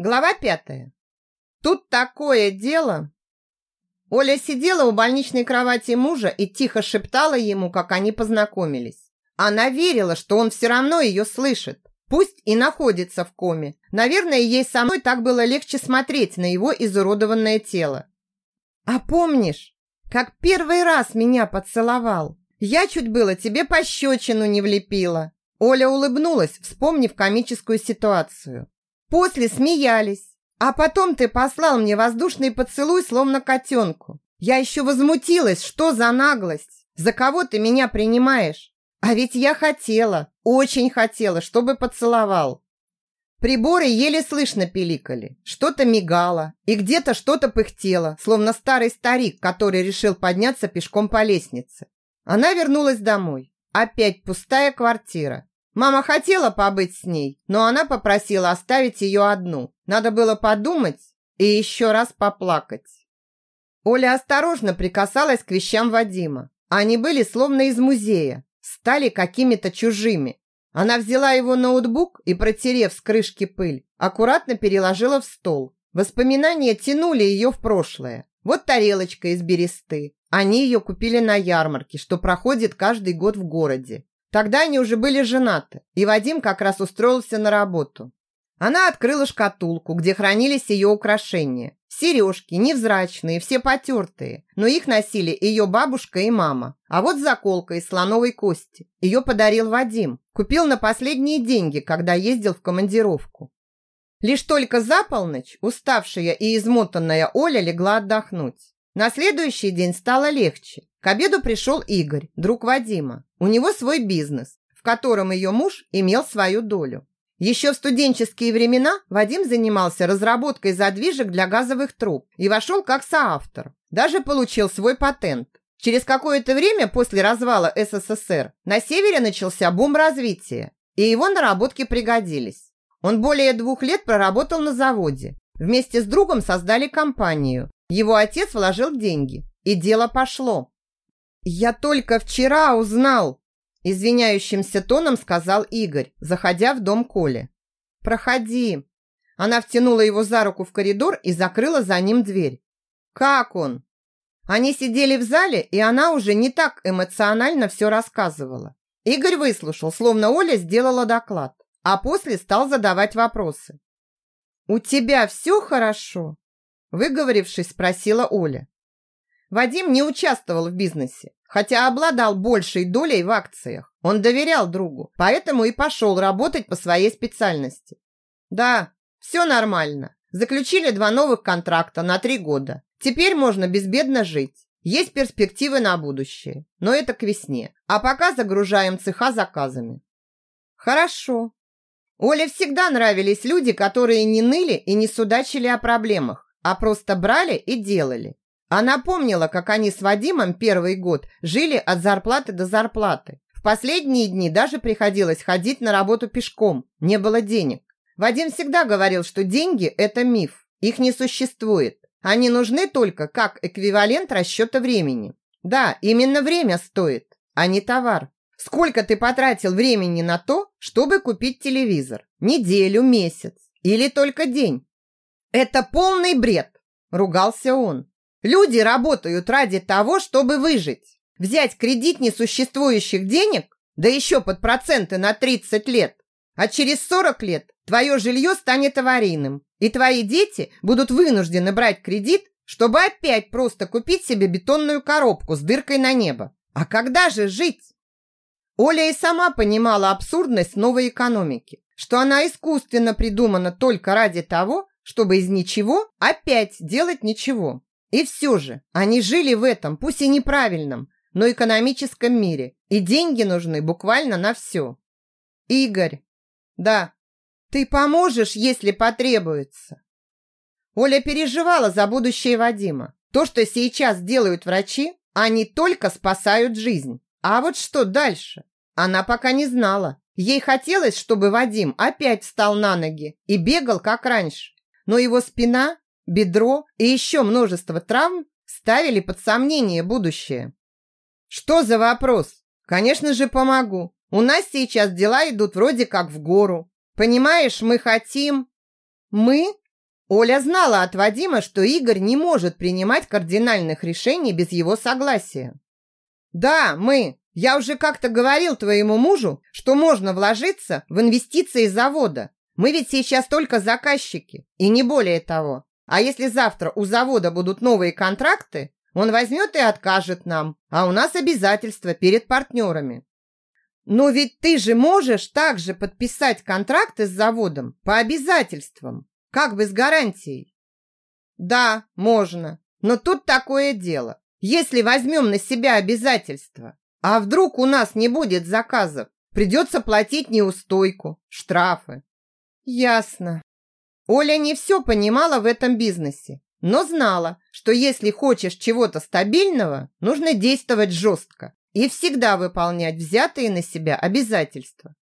Глава пятая. Тут такое дело. Оля сидела у больничной кровати мужа и тихо шептала ему, как они познакомились. Она верила, что он все равно ее слышит, пусть и находится в коме. Наверное, ей самой так было легче смотреть на его изуродованное тело. А помнишь, как первый раз меня поцеловал? Я чуть было тебе пощечину не влепила. Оля улыбнулась, вспомнив комическую ситуацию. После смеялись. А потом ты послал мне воздушный поцелуй, словно котенку. Я еще возмутилась, что за наглость? За кого ты меня принимаешь? А ведь я хотела, очень хотела, чтобы поцеловал. Приборы еле слышно пиликали, что-то мигало и где-то что-то пыхтело, словно старый старик, который решил подняться пешком по лестнице. Она вернулась домой. Опять пустая квартира. Мама хотела побыть с ней, но она попросила оставить ее одну. Надо было подумать и еще раз поплакать. Оля осторожно прикасалась к вещам Вадима. Они были словно из музея, стали какими-то чужими. Она взяла его ноутбук и, протерев с крышки пыль, аккуратно переложила в стол. Воспоминания тянули ее в прошлое. Вот тарелочка из бересты. Они ее купили на ярмарке, что проходит каждый год в городе. Тогда они уже были женаты, и Вадим как раз устроился на работу. Она открыла шкатулку, где хранились ее украшения. Сережки, невзрачные, все потертые, но их носили ее бабушка и мама. А вот заколка из слоновой кости. Ее подарил Вадим. Купил на последние деньги, когда ездил в командировку. Лишь только за полночь уставшая и измотанная Оля легла отдохнуть. На следующий день стало легче. К обеду пришел Игорь, друг Вадима. У него свой бизнес, в котором ее муж имел свою долю. Еще в студенческие времена Вадим занимался разработкой задвижек для газовых труб и вошел как соавтор. Даже получил свой патент. Через какое-то время после развала СССР на севере начался бум развития, и его наработки пригодились. Он более двух лет проработал на заводе. Вместе с другом создали компанию. Его отец вложил деньги, и дело пошло. «Я только вчера узнал!» Извиняющимся тоном сказал Игорь, заходя в дом Коли. «Проходи!» Она втянула его за руку в коридор и закрыла за ним дверь. «Как он?» Они сидели в зале, и она уже не так эмоционально все рассказывала. Игорь выслушал, словно Оля сделала доклад, а после стал задавать вопросы. «У тебя все хорошо?» Выговорившись, спросила Оля. Вадим не участвовал в бизнесе, хотя обладал большей долей в акциях. Он доверял другу, поэтому и пошел работать по своей специальности. Да, все нормально. Заключили два новых контракта на три года. Теперь можно безбедно жить. Есть перспективы на будущее, но это к весне. А пока загружаем цеха заказами. Хорошо. Оле всегда нравились люди, которые не ныли и не судачили о проблемах, а просто брали и делали. Она помнила, как они с Вадимом первый год жили от зарплаты до зарплаты. В последние дни даже приходилось ходить на работу пешком, не было денег. Вадим всегда говорил, что деньги – это миф, их не существует. Они нужны только как эквивалент расчета времени. Да, именно время стоит, а не товар. Сколько ты потратил времени на то, чтобы купить телевизор? Неделю, месяц или только день? Это полный бред, ругался он. Люди работают ради того, чтобы выжить. Взять кредит несуществующих денег, да еще под проценты на 30 лет. А через 40 лет твое жилье станет аварийным, и твои дети будут вынуждены брать кредит, чтобы опять просто купить себе бетонную коробку с дыркой на небо. А когда же жить? Оля и сама понимала абсурдность новой экономики, что она искусственно придумана только ради того, чтобы из ничего опять делать ничего. И все же они жили в этом, пусть и неправильном, но экономическом мире, и деньги нужны буквально на все. Игорь, да, ты поможешь, если потребуется. Оля переживала за будущее Вадима. То, что сейчас делают врачи, они только спасают жизнь. А вот что дальше? Она пока не знала. Ей хотелось, чтобы Вадим опять встал на ноги и бегал, как раньше. Но его спина бедро и еще множество травм ставили под сомнение будущее. Что за вопрос? Конечно же, помогу. У нас сейчас дела идут вроде как в гору. Понимаешь, мы хотим... Мы? Оля знала от Вадима, что Игорь не может принимать кардинальных решений без его согласия. «Да, мы. Я уже как-то говорил твоему мужу, что можно вложиться в инвестиции завода. Мы ведь сейчас только заказчики, и не более того. А если завтра у завода будут новые контракты, он возьмет и откажет нам, а у нас обязательства перед партнерами. Но ведь ты же можешь также подписать контракты с заводом по обязательствам, как бы с гарантией. Да, можно. Но тут такое дело. Если возьмем на себя обязательства, а вдруг у нас не будет заказов, придется платить неустойку, штрафы. Ясно. Оля не все понимала в этом бизнесе, но знала, что если хочешь чего-то стабильного, нужно действовать жестко и всегда выполнять взятые на себя обязательства.